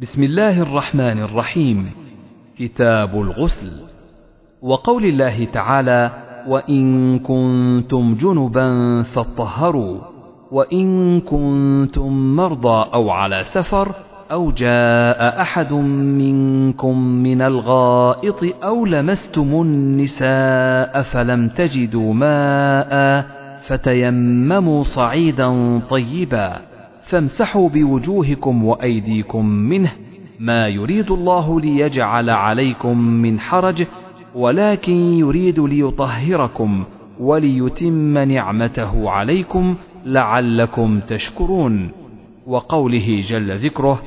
بسم الله الرحمن الرحيم. كتاب الغسل. وقول الله تعالى وإن كنتم جنبا فاطهروا وإن كنتم مرضى أو على سفر أو جاء أحد منكم من الغائط أو لمستم النساء فلم تجدوا ماء فتيمموا صعيدا طيبا فامسحوا بوجوهكم وأيديكم منه ما يريد الله ليجعل عليكم من حرج ولكن يريد ليطهركم وليتم نعمته عليكم لعلكم تشكرون. وقوله جل ذكره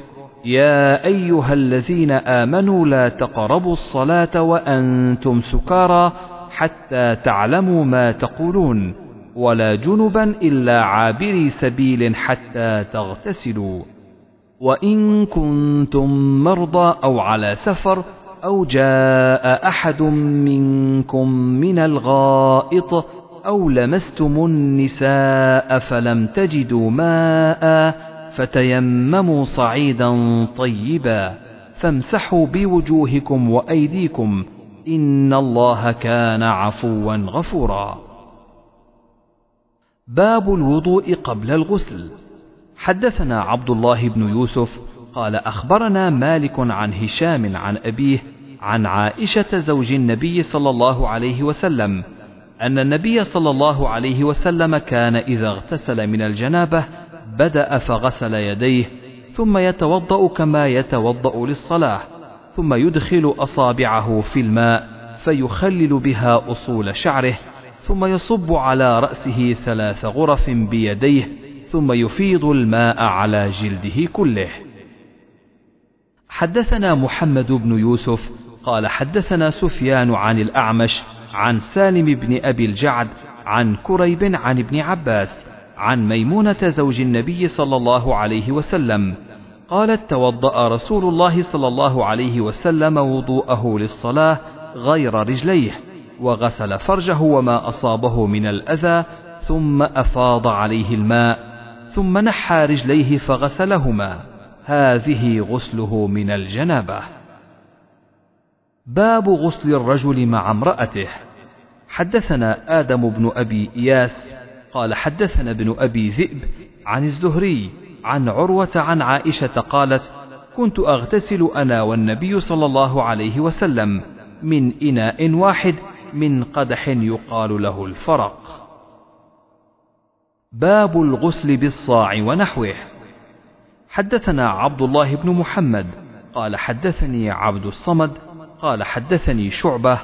يا أيها الذين آمنوا لا تقربوا الصلاة وأنتم سكارى حتى تعلموا ما تقولون. ولا جنبا إلا عابري سبيل حتى تغتسلوا. وإن كنتم مرضى أو على سفر أو جاء أحد منكم من الغائط أو لمستم النساء فلم تجدوا ماء فتيمموا صعيدا طيبا فامسحوا بوجوهكم وأيديكم إن الله كان عفوا غفورا. باب الوضوء قبل الغسل. حدثنا عبد الله بن يوسف قال أخبرنا مالك عن هشام عن أبيه عن عائشة زوج النبي صلى الله عليه وسلم أن النبي صلى الله عليه وسلم كان إذا اغتسل من الجنابة بدأ فغسل يديه ثم يتوضأ كما يتوضأ للصلاة ثم يدخل أصابعه في الماء فيخلل بها أصول شعره ثم يصب على رأسه ثلاث غرف بيديه ثم يفيض الماء على جلده كله. حدثنا محمد بن يوسف قال حدثنا سفيان عن الأعمش عن سالم بن أبي الجعد عن كريب عن ابن عباس عن ميمونة زوج النبي صلى الله عليه وسلم قالت توضأ رسول الله صلى الله عليه وسلم وضوءه للصلاة غير رجليه وغسل فرجه وما أصابه من الأذى ثم أفاض عليه الماء ثم نحى رجليه فغسلهما. هذه غسله من الجنابة. باب غسل الرجل مع امرأته. حدثنا آدم بن أبي إياس قال حدثنا ابن أبي ذئب عن الزهري عن عروة عن عائشة قالت كنت أغتسل أنا والنبي صلى الله عليه وسلم من إناء واحد من قدح يقال له الفرق. باب الغسل بالصاع ونحوه. حدثنا عبد الله بن محمد قال حدثني عبد الصمد قال حدثني شعبة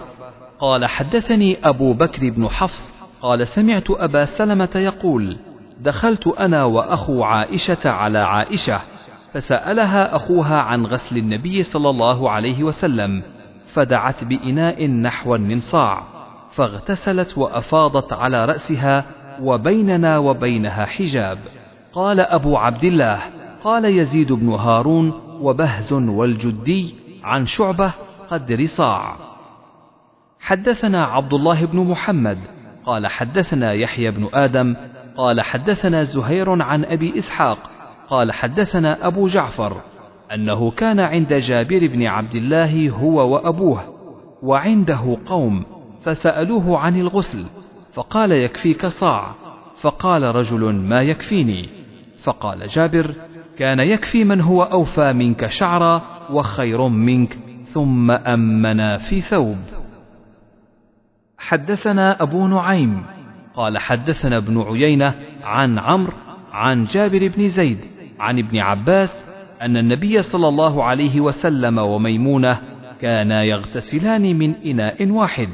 قال حدثني أبو بكر بن حفص قال سمعت أبا سلمة يقول دخلت أنا وأخو عائشة على عائشة فسألها أخوها عن غسل النبي صلى الله عليه وسلم فدعت بإناء نحوا من صاع فاغتسلت وأفاضت على رأسها وبيننا وبينها حجاب. قال أبو عبد الله قال يزيد بن هارون وبهز والجدي عن شعبة قدر صاع حدثنا عبد الله بن محمد قال حدثنا يحيى بن آدم قال حدثنا زهير عن أبي إسحاق قال حدثنا أبو جعفر. أنه كان عند جابر بن عبد الله هو وأبوه وعنده قوم فسألوه عن الغسل فقال يكفيك صاع فقال رجل ما يكفيني؟ فقال جابر كان يكفي من هو أوفى منك شعرا وخير منك ثم أمنا في ثوب. حدثنا أبو نعيم قال حدثنا ابن عيينة عن عمرو عن جابر بن زيد عن ابن عباس أن النبي صلى الله عليه وسلم وميمونة كانا يغتسلان من إناء واحد.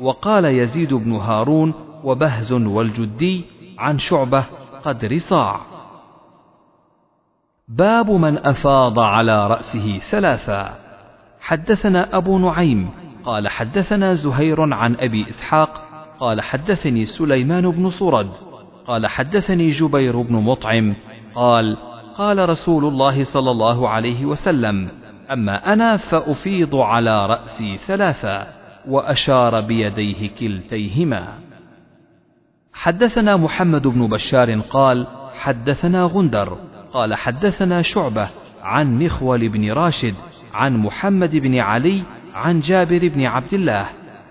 وقال يزيد بن هارون وبهز والجدي عن شعبة قدر صاع باب من أفاض على رأسه ثلاثا. حدثنا أبو نعيم قال حدثنا زهير عن أبي إسحاق قال حدثني سليمان بن صرد قال حدثني جبير بن مطعم قال قال رسول الله صلى الله عليه وسلم أما أنا فأفيض على رأسي ثلاثا وأشار بيديه كلتيهما. حدثنا محمد بن بشار قال حدثنا غندر قال حدثنا شعبة عن مخول بن راشد عن محمد بن علي عن جابر بن عبد الله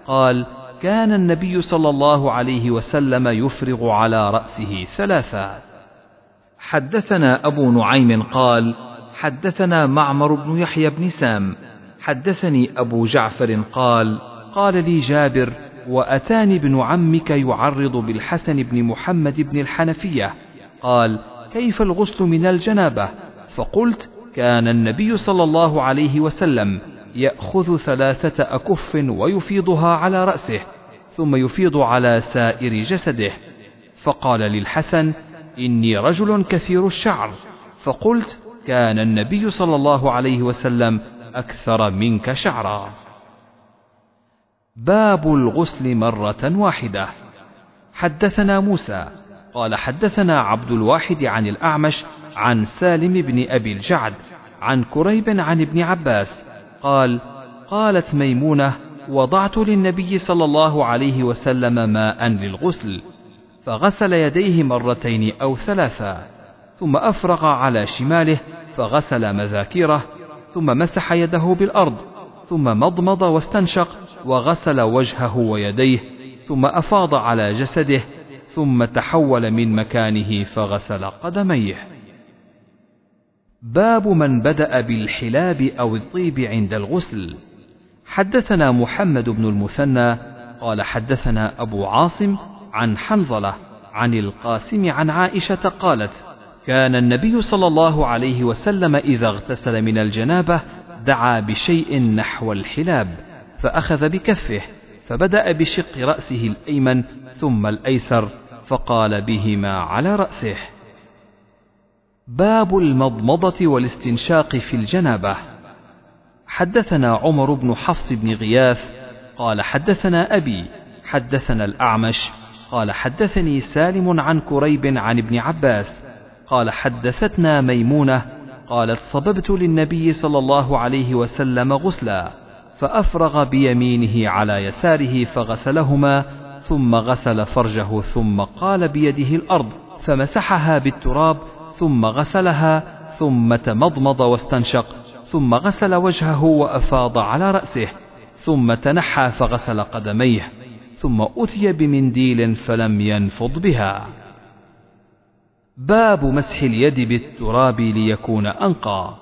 قال كان النبي صلى الله عليه وسلم يفرغ على رأسه ثلاثا. حدثنا أبو نعيم قال حدثنا معمر بن يحيى بن سام حدثني أبو جعفر قال قال لي جابر وأتاني ابن عمك يعرض بالحسن بن محمد بن الحنفية قال كيف الغسل من الجنابة؟ فقلت كان النبي صلى الله عليه وسلم يأخذ ثلاثة أكف ويفيضها على رأسه ثم يفيض على سائر جسده فقال للحسن إني رجل كثير الشعر. فقلت كان النبي صلى الله عليه وسلم أكثر منك شعرا. باب الغسل مرة واحدة. حدثنا موسى. قال حدثنا عبد الواحد عن الأعمش عن سالم بن أبي الجعد عن كريب عن ابن عباس. قال قالت ميمونة وضعت للنبي صلى الله عليه وسلم ماء للغسل. فغسل يديه مرتين أو ثلاثا ثم أفرغ على شماله فغسل مذاكيره ثم مسح يده بالأرض ثم مضمض واستنشق وغسل وجهه ويديه ثم أفاض على جسده ثم تحول من مكانه فغسل قدميه. باب من بدأ بالحلاب أو الطيب عند الغسل. حدثنا محمد بن المثنى قال حدثنا أبو عاصم عن حنظلة عن القاسم عن عائشة قالت كان النبي صلى الله عليه وسلم إذا اغتسل من الجنابة دعا بشيء نحو الحلاب فأخذ بكفه فبدأ بشق رأسه الأيمن ثم الأيسر فقال بهما على رأسه باب المضمضة والاستنشاق في الجنابة. حدثنا عمر بن حفص بن غياث قال حدثنا أبي حدثنا الأعمش قال حدثني سالم عن كريب عن ابن عباس قال حدثتنا ميمونة قالت صببت للنبي صلى الله عليه وسلم غسلا فأفرغ بيمينه على يساره فغسلهما ثم غسل فرجه ثم قال بيده الأرض فمسحها بالتراب ثم غسلها ثم تمضمض واستنشق ثم غسل وجهه وأفاض على رأسه ثم تنحى فغسل قدميه ثم أتي بمنديل فلم ينفض بها. باب مسح اليد بالتراب ليكون أنقى.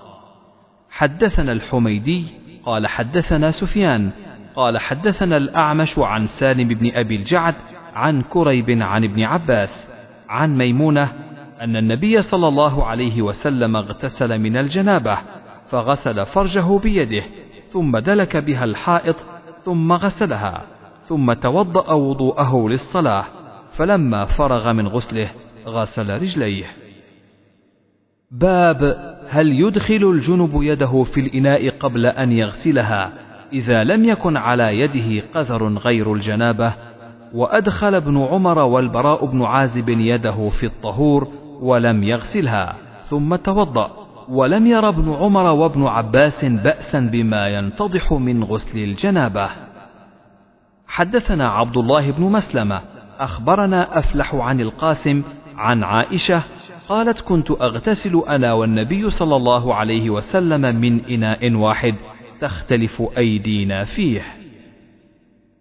حدثنا الحميدي قال حدثنا سفيان قال حدثنا الأعمش عن سالم بن أبي الجعد عن كريب عن ابن عباس عن ميمونة أن النبي صلى الله عليه وسلم اغتسل من الجنابة فغسل فرجه بيده ثم دلك بها الحائط ثم غسلها. ثم توضأ وضوءه للصلاة فلما فرغ من غسله غسل رجليه. باب هل يدخل الجنب يده في الإناء قبل أن يغسلها إذا لم يكن على يده قذر غير الجنابة؟ وأدخل ابن عمر والبراء بن عازب يده في الطهور ولم يغسلها ثم توضأ. ولم ير ابن عمر وابن عباس بأسا بما ينتضح من غسل الجنابة. حدثنا عبد الله بن مسلمة أخبرنا أفلح عن القاسم عن عائشة قالت كنت أغتسل أنا والنبي صلى الله عليه وسلم من إناء واحد تختلف أيدينا فيه.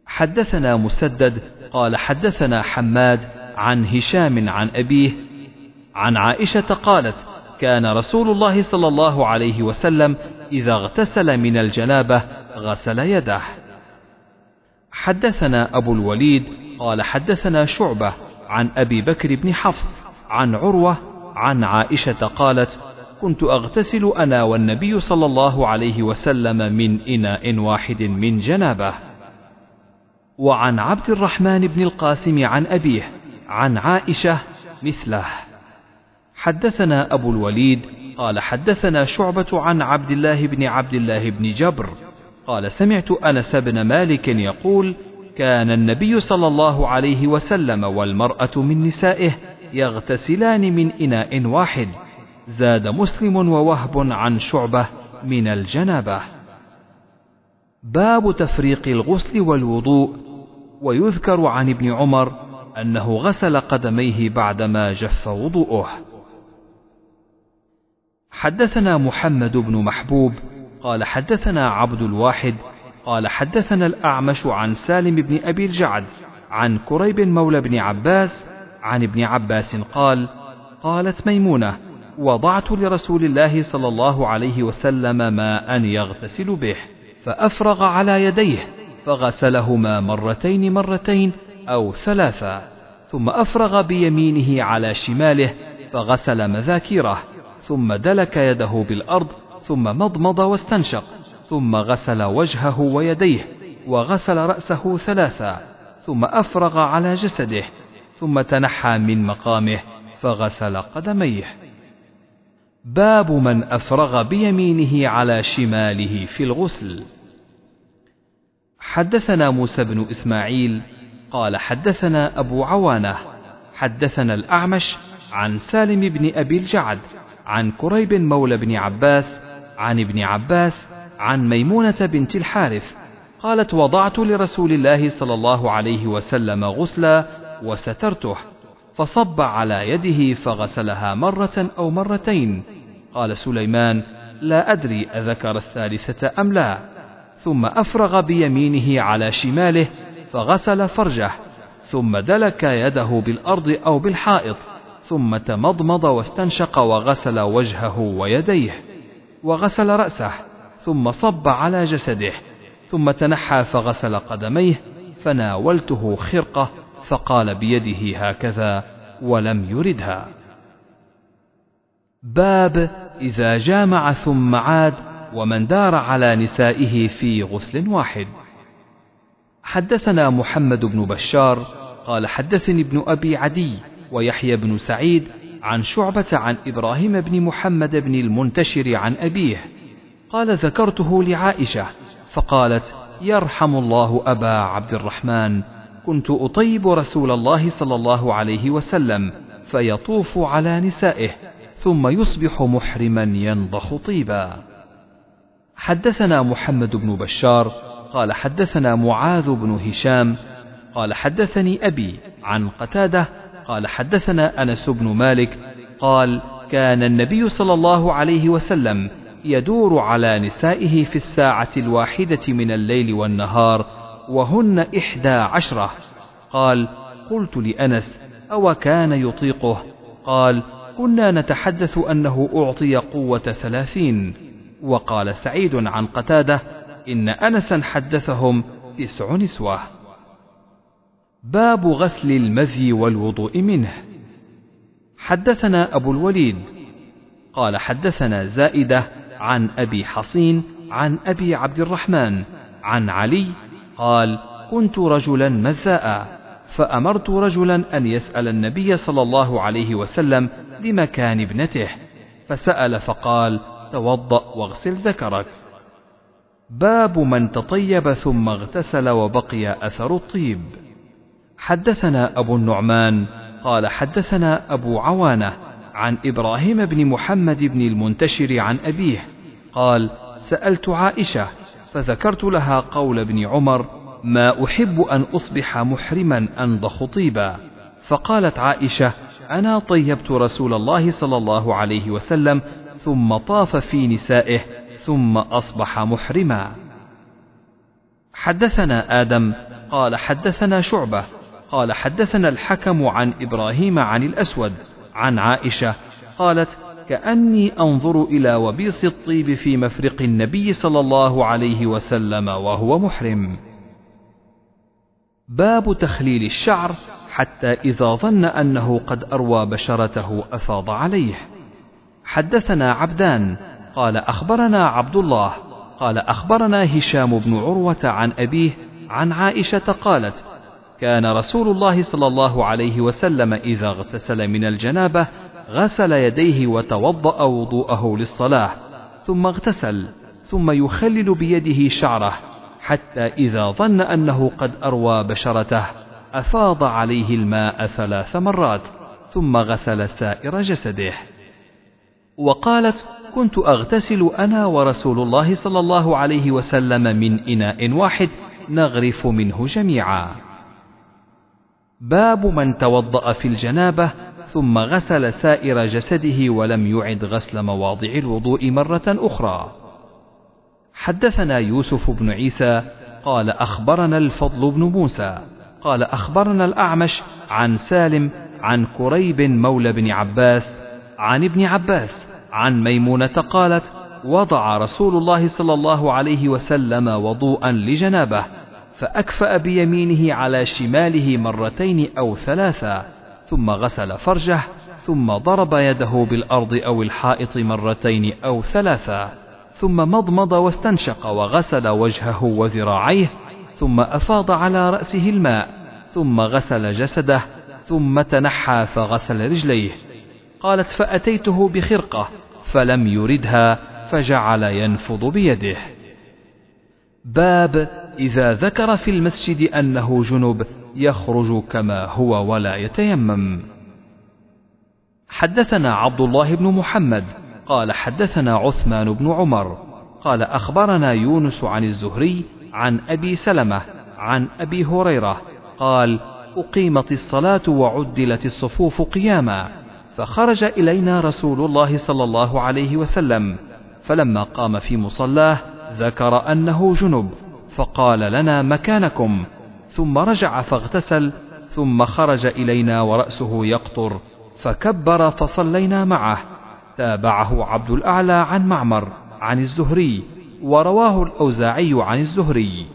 حدثنا مسدد قال حدثنا حماد عن هشام عن أبيه عن عائشة قالت: كان رسول الله صلى الله عليه وسلم إذا اغتسل من الجنابة غسل يده. حدثنا أبو الوليد قال حدثنا شعبة عن أبي بكر بن حفص عن عروة عن عائشة قالت: كنت أغتسل أنا والنبي صلى الله عليه وسلم من إناء واحد من جنابه. وعن عبد الرحمن بن القاسم عن أبيه عن عائشة مثله. حدثنا أبو الوليد قال حدثنا شعبة عن عبد الله بن عبد الله بن جبر قال سمعت أنس بن مالك يقول: كان النبي صلى الله عليه وسلم والمرأة من نسائه يغتسلان من إناء واحد زاد مسلم ووهب عن شعبة من الجنابة. باب تفريق الغسل والوضوء ويذكر عن ابن عمر أنه غسل قدميه بعدما جف وضوءه. حدثنا محمد بن محبوب قال حدثنا عبد الواحد قال حدثنا الأعمش عن سالم بن أبي الجعد عن كريب مولى بن عباس عن ابن عباس قال قالت ميمونة وضعت لرسول الله صلى الله عليه وسلم ماء يغتسل به فأفرغ على يديه فغسلهما مرتين مرتين أو ثلاثا ثم أفرغ بيمينه على شماله فغسل مذاكيره ثم دلك يده بالأرض ثم مضمض واستنشق ثم غسل وجهه ويديه وغسل رأسه ثلاثا ثم أفرغ على جسده ثم تنحى من مقامه فغسل قدميه. باب من أفرغ بيمينه على شماله في الغسل. حدثنا موسى بن إسماعيل قال حدثنا أبو عوانة حدثنا الأعمش عن سالم بن أبي الجعد عن كريب مولى بن عباس عن ابن عباس عن ميمونة بنت الحارث قالت وضعت لرسول الله صلى الله عليه وسلم غسلا وسترته فصب على يده فغسلها مرة أو مرتين. قال سليمان لا أدري أذكر الثالثة أم لا. ثم أفرغ بيمينه على شماله فغسل فرجه ثم دلك يده بالأرض أو بالحائط ثم تمضمض واستنشق وغسل وجهه ويديه. وغسل رأسه ثم صب على جسده ثم تنحى فغسل قدميه فناولته خرقة فقال بيده هكذا ولم يردها. باب إذا جامع ثم عاد ومن دار على نسائه في غسل واحد. حدثنا محمد بن بشار قال حدثني ابن أبي عدي ويحيى بن سعيد عن شعبة عن إبراهيم بن محمد بن المنتشر عن أبيه. قال ذكرته لعائشة. فقالت يرحم الله أبا عبد الرحمن. كنت أطيب رسول الله صلى الله عليه وسلم فيطوف على نسائه ثم يصبح محرما ينضخ طيبا. حدثنا محمد بن بشار. قال حدثنا معاذ بن هشام. قال حدثني أبي عن قتادة قال حدثنا أنس بن مالك قال كان النبي صلى الله عليه وسلم يدور على نسائه في الساعة الواحدة من الليل والنهار وهن إحدى عشرة. قال قلت لأنس أو كان يطيقه؟ قال كنا نتحدث أنه أعطي قوة ثلاثين. وقال سعيد عن قتادة إن أنسا حدثهم تسع نسوة. باب غسل المذي والوضوء منه. حدثنا أبو الوليد قال حدثنا زائدة عن أبي حصين عن أبي عبد الرحمن عن علي قال كنت رجلا مذاء فأمرت رجلا أن يسأل النبي صلى الله عليه وسلم لمكان ابنته فسأل فقال توضأ واغسل ذكرك باب من تطيب ثم اغتسل وبقي أثر الطيب. حدثنا أبو النعمان قال حدثنا أبو عوانة عن إبراهيم بن محمد بن المنتشر عن أبيه قال سألت عائشة فذكرت لها قول ابن عمر ما أحب أن أصبح محرما أنضخ طيبا فقالت عائشة أنا طيبت رسول الله صلى الله عليه وسلم ثم طاف في نسائه ثم أصبح محرما. حدثنا آدم قال حدثنا شعبة قال حدثنا الحكم عن إبراهيم عن الأسود عن عائشة قالت كأني أنظر إلى وبيص الطيب في مفرق النبي صلى الله عليه وسلم وهو محرم. باب تخليل الشعر حتى إذا ظن أنه قد أروى بشرته أفاض عليه. حدثنا عبدان قال أخبرنا عبد الله قال أخبرنا هشام بن عروة عن أبيه عن عائشة قالت كان رسول الله صلى الله عليه وسلم إذا اغتسل من الجنابة غسل يديه وتوضأ وضوءه للصلاة ثم اغتسل ثم يخلل بيده شعره حتى إذا ظن أنه قد أروى بشرته أفاض عليه الماء ثلاث مرات ثم غسل سائر جسده. وقالت كنت أغتسل أنا ورسول الله صلى الله عليه وسلم من إناء واحد نغرف منه جميعا. باب من توضأ في الجنابة ثم غسل سائر جسده ولم يعد غسل مواضع الوضوء مرة أخرى. حدثنا يوسف بن عيسى قال أخبرنا الفضل بن موسى قال أخبرنا الأعمش عن سالم عن كريب مولى بن عباس عن ابن عباس عن ميمونة قالت وضع رسول الله صلى الله عليه وسلم وضوءا لجنابة فأكفأ بيمينه على شماله مرتين أو ثلاثا ثم غسل فرجه ثم ضرب يده بالأرض أو الحائط مرتين أو ثلاثا ثم مضمض واستنشق وغسل وجهه وذراعيه ثم أفاض على رأسه الماء ثم غسل جسده ثم تنحى فغسل رجليه. قالت فأتيته بخرقة فلم يردها فجعل ينفض بيده. باب إذا ذكر في المسجد أنه جنب يخرج كما هو ولا يتيمم. حدثنا عبد الله بن محمد قال حدثنا عثمان بن عمر قال أخبرنا يونس عن الزهري عن أبي سلمة عن أبي هريرة قال أقيمت الصلاة وعدلت الصفوف قياما فخرج إلينا رسول الله صلى الله عليه وسلم فلما قام في مصلاه ذكر أنه جنب فقال لنا مكانكم. ثم رجع فاغتسل ثم خرج إلينا ورأسه يقطر فكبر فصلينا معه. تابعه عبد الأعلى عن معمر عن الزهري ورواه الأوزاعي عن الزهري.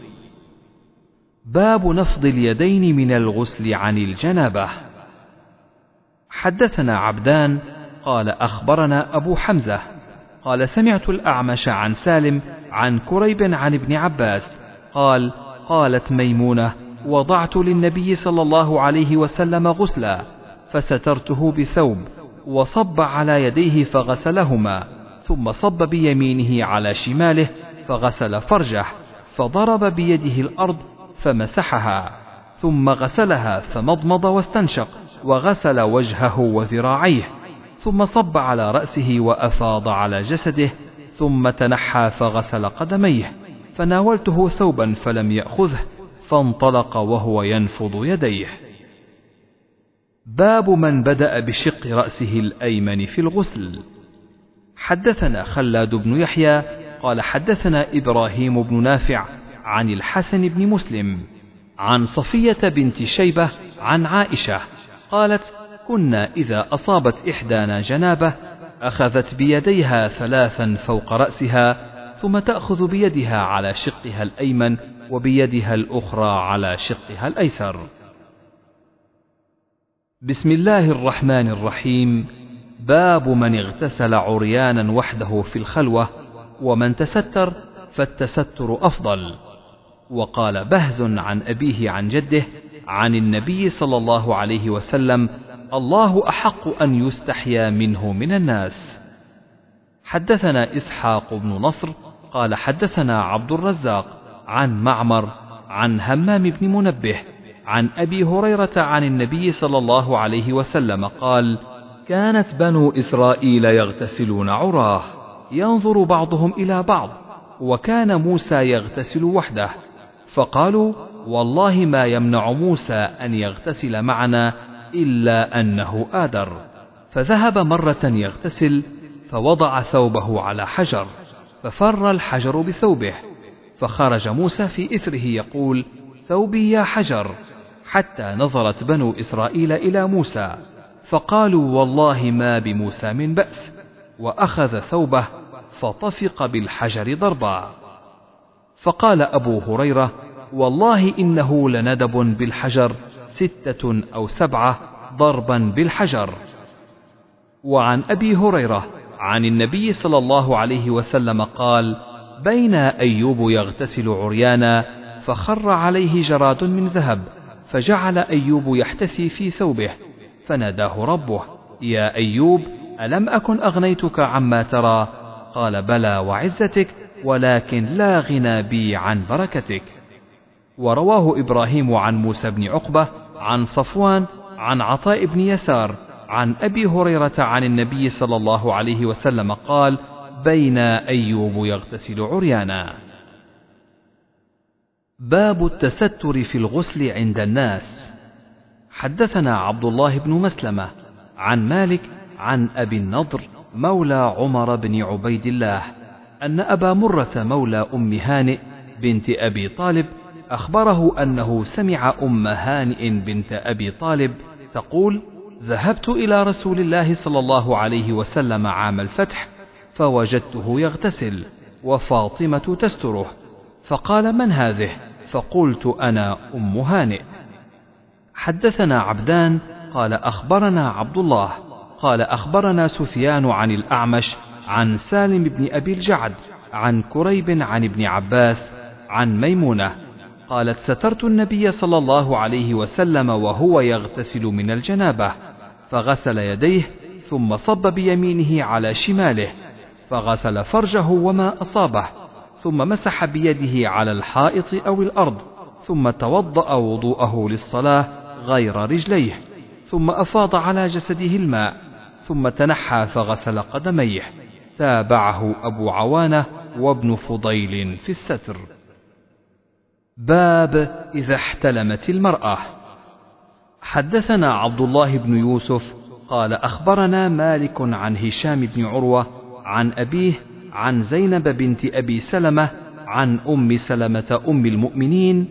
باب نفض اليدين من الغسل عن الجنابة. حدثنا عبدان قال أخبرنا أبو حمزة قال سمعت الأعمش عن سالم عن كريب عن ابن عباس قال قالت ميمونة وضعت للنبي صلى الله عليه وسلم غسلا فسترته بثوب وصب على يديه فغسلهما ثم صب بيمينه على شماله فغسل فرجه فضرب بيده الأرض فمسحها ثم غسلها فمضمض واستنشق وغسل وجهه وذراعيه ثم صب على رأسه وأفاض على جسده ثم تنحى فغسل قدميه. فناولته ثوبا فلم يأخذه فانطلق وهو ينفض يديه. باب من بدأ بشق رأسه الأيمن في الغسل. حدثنا خلاد بن يحيى قال حدثنا إبراهيم بن نافع عن الحسن بن مسلم عن صفية بنت شيبة عن عائشة قالت كنا إذا أصابت إحدانا جنابة أخذت بيديها ثلاثا فوق رأسها ثم تأخذ بيدها على شقها الأيمن وبيدها الأخرى على شقها الأيسر. بسم الله الرحمن الرحيم باب من اغتسل عريانا وحده في الخلوة ومن تستر فالتستر أفضل. وقال بهز عن أبيه عن جده عن النبي صلى الله عليه وسلم الله أحق أن يستحيا منه من الناس حدثنا إسحاق بن نصر قال حدثنا عبد الرزاق عن معمر عن همام بن منبه عن أبي هريرة عن النبي صلى الله عليه وسلم قال كانت بنو إسرائيل يغتسلون عراه ينظر بعضهم إلى بعض وكان موسى يغتسل وحده فقالوا والله ما يمنع موسى أن يغتسل معنا إلا أنه آدر. فذهب مرة يغتسل فوضع ثوبه على حجر. ففر الحجر بثوبه فخرج موسى في إثره يقول ثوبي يا حجر. حتى نظرت بنو إسرائيل إلى موسى فقالوا والله ما بموسى من بأس. وأخذ ثوبه فطفق بالحجر ضربا. فقال أبو هريرة والله إنه لندب بالحجر ستة أو سبعة ضربا بالحجر. وعن أبي هريرة عن النبي صلى الله عليه وسلم قال بين أيوب يغتسل عريانا فخر عليه جراد من ذهب فجعل أيوب يحتثي في ثوبه فناداه ربه يا أيوب ألم أكن أغنيتك عما ترى قال بلى وعزتك ولكن لا غنى بي عن بركتك. ورواه إبراهيم عن موسى بن عقبة عن صفوان عن عطاء بن يسار عن أبي هريرة عن النبي صلى الله عليه وسلم قال بين أيوب يغتسل عريانا. باب التستر في الغسل عند الناس. حدثنا عبد الله بن مسلمة عن مالك عن أبي النضر مولى عمر بن عبيد الله أن أبا مرة مولى أم هانئ بنت أبي طالب أخبره أنه سمع أم هانئ بنت أبي طالب تقول ذهبت إلى رسول الله صلى الله عليه وسلم عام الفتح فوجدته يغتسل وفاطمة تستره. فقال من هذه؟ فقلت أنا أم هانئ. حدثنا عبدان قال أخبرنا عبد الله قال أخبرنا سفيان عن الأعمش عن سالم بن أبي الجعد عن كريب عن ابن عباس عن ميمونة. قالت سترت النبي صلى الله عليه وسلم وهو يغتسل من الجنابة. فغسل يديه ثم صب بيمينه على شماله فغسل فرجه وما أصابه ثم مسح بيده على الحائط أو الأرض ثم توضأ وضوءه للصلاة غير رجليه ثم أفاض على جسده الماء ثم تنحى فغسل قدميه. تابعه أبو عوانة وابن فضيل في الستر. باب إذا احتلمت المرأة. حدثنا عبد الله بن يوسف قال أخبرنا مالك عن هشام بن عروة عن أبيه عن زينب بنت أبي سلمة عن أم سلمة أم المؤمنين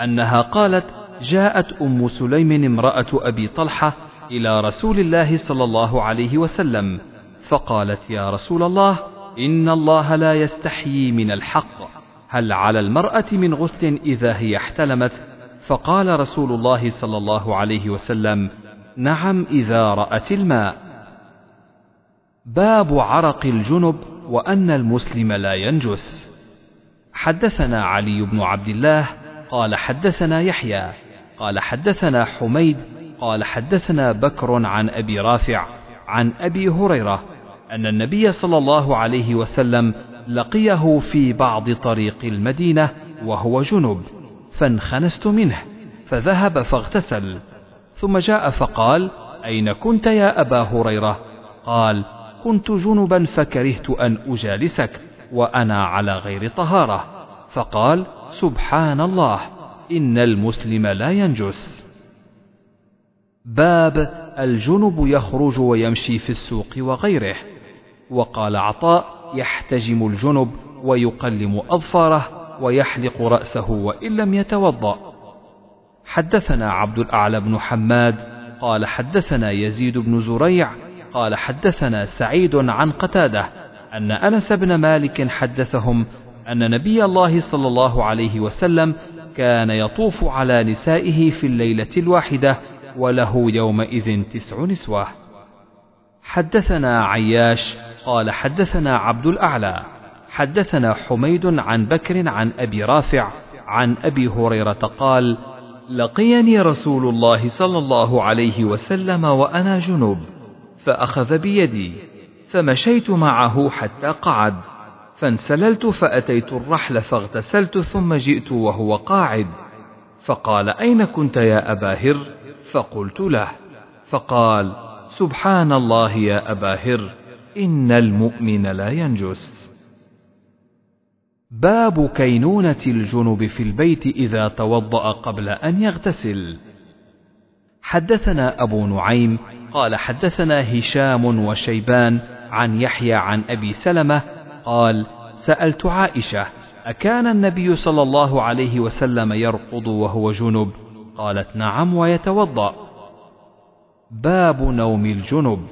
أنها قالت جاءت أم سليم امرأة أبي طلحة إلى رسول الله صلى الله عليه وسلم فقالت يا رسول الله إن الله لا يستحيي من الحق هل على المرأة من غسل إذا هي احتلمت فقال رسول الله صلى الله عليه وسلم نعم إذا رأت الماء. باب عرق الجنب وأن المسلم لا ينجس. حدثنا علي بن عبد الله قال حدثنا يحيى قال حدثنا حميد قال حدثنا بكر عن أبي رافع عن أبي هريرة أن النبي صلى الله عليه وسلم لقيه في بعض طريق المدينة وهو جنب. فانخنست منه فذهب فاغتسل. ثم جاء فقال أين كنت يا أبا هريرة؟ قال كنت جنبا فكرهت أن أجالسك وأنا على غير طهارة. فقال سبحان الله إن المسلم لا ينجس. باب الجنب يخرج ويمشي في السوق وغيره. وقال عطاء يحتجم الجنب ويقلم أظفاره. ويحلق رأسه وإن لم يتوضأ. حدثنا عبد الأعلى بن حماد قال حدثنا يزيد بن زريع قال حدثنا سعيد عن قتادة أن أنس بن مالك حدثهم أن نبي الله صلى الله عليه وسلم كان يطوف على نسائه في الليلة الواحدة وله يومئذ تسع نسوة. حدثنا عياش قال حدثنا عبد الأعلى. حدثنا حميد عن بكر عن أبي رافع عن أبي هريرة قال لقيني رسول الله صلى الله عليه وسلم وأنا جنوب فأخذ بيدي فمشيت معه حتى قعد فانسللت فأتيت الرحل فاغتسلت ثم جئت وهو قاعد فقال أين كنت يا أبا هر؟ فقلت له فقال سبحان الله يا أبا هر إن المؤمن لا ينجس. باب كينونة الجنب في البيت إذا توضأ قبل أن يغتسل. حدثنا أبو نعيم قال حدثنا هشام وشيبان عن يحيى عن أبي سلمة قال سألت عائشة أكان النبي صلى الله عليه وسلم يرقض وهو جنب؟ قالت نعم ويتوضأ. باب نوم الجنب.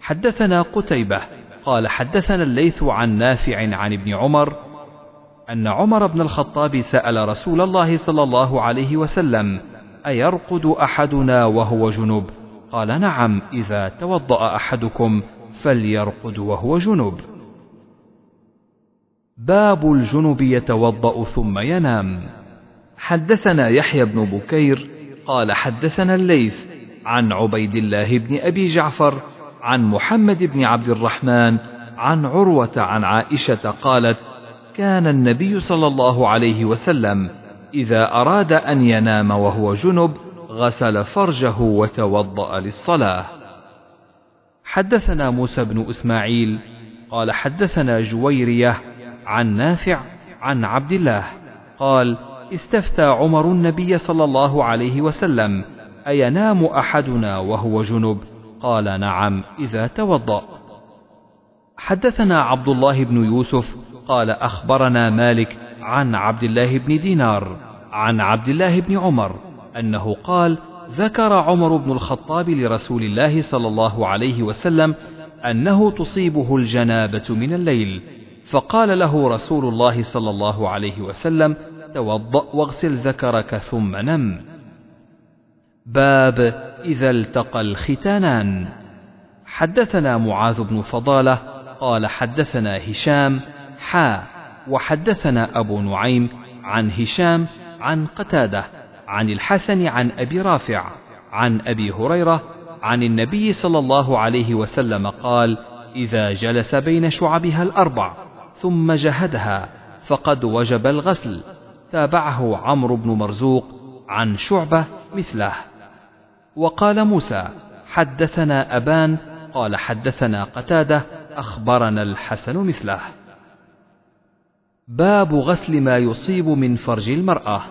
حدثنا قتيبة قال حدثنا الليث عن نافع عن ابن عمر أن عمر بن الخطاب سأل رسول الله صلى الله عليه وسلم أيرقد أحدنا وهو جنب؟ قال نعم إذا توضأ أحدكم فليرقد وهو جنب. باب الجنب يتوضأ ثم ينام. حدثنا يحيى بن بكير قال حدثنا الليث عن عبيد الله بن أبي جعفر عن محمد بن عبد الرحمن عن عروة عن عائشة قالت كان النبي صلى الله عليه وسلم إذا أراد أن ينام وهو جنب غسل فرجه وتوضأ للصلاة. حدثنا موسى بن إسماعيل قال حدثنا جويرية عن نافع عن عبد الله قال استفتى عمر النبي صلى الله عليه وسلم أينام أحدنا وهو جنب؟ قال نعم إذا توضأ. حدثنا عبد الله بن يوسف قال أخبرنا مالك عن عبد الله بن دينار عن عبد الله بن عمر أنه قال ذكر عمر بن الخطاب لرسول الله صلى الله عليه وسلم أنه تصيبه الجنابة من الليل فقال له رسول الله صلى الله عليه وسلم توضأ واغسل ذكرك ثم نم. باب إذا التقى الختانان. حدثنا معاذ بن فضالة قال حدثنا هشام حا وحدثنا أبو نعيم عن هشام عن قتادة عن الحسن عن أبي رافع عن أبي هريرة عن النبي صلى الله عليه وسلم قال إذا جلس بين شعبها الأربع ثم جهدها فقد وجب الغسل تابعه عمرو بن مرزوق عن شعبة مثله. وقال موسى حدثنا أبان قال حدثنا قتادة أخبرنا الحسن مثله. باب غسل ما يصيب من فرج المرأة.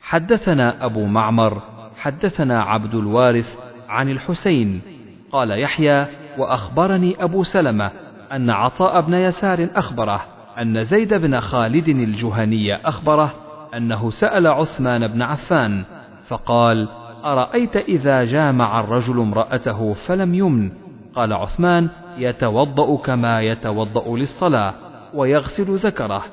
حدثنا أبو معمر حدثنا عبد الوارث عن الحسين قال يحيى وأخبرني أبو سلمة أن عطاء بن يسار أخبره أن زيد بن خالد الجهني أخبره أنه سأل عثمان بن عفان فقال أرأيت إذا جامع الرجل امرأته فلم يمن؟ قال عثمان يتوضأ كما يتوضأ للصلاة. ويغسل ذكره.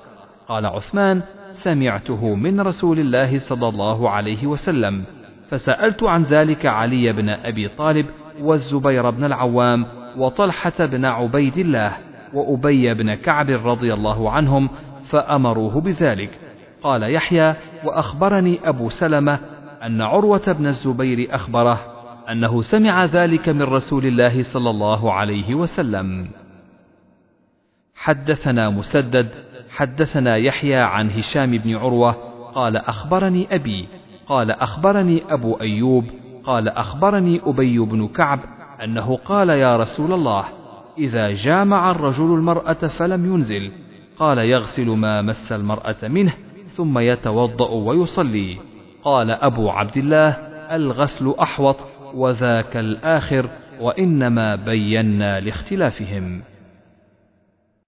قال عثمان سمعته من رسول الله صلى الله عليه وسلم فسألت عن ذلك علي بن أبي طالب والزبير بن العوام وطلحة بن عبيد الله وأبي بن كعب رضي الله عنهم فأمروه بذلك. قال يحيى وأخبرني أبو سلمة أن عروة بن الزبير أخبره أنه سمع ذلك من رسول الله صلى الله عليه وسلم. حدثنا مسدد حدثنا يحيى عن هشام بن عروة قال أخبرني أبي قال أخبرني أبو أيوب قال أخبرني أبي بن كعب أنه قال يا رسول الله إذا جامع الرجل المرأة فلم ينزل قال يغسل ما مس المرأة منه ثم يتوضأ ويصلي. قال أبو عبد الله الغسل أحوط وذاك الآخر وإنما بينا لاختلافهم.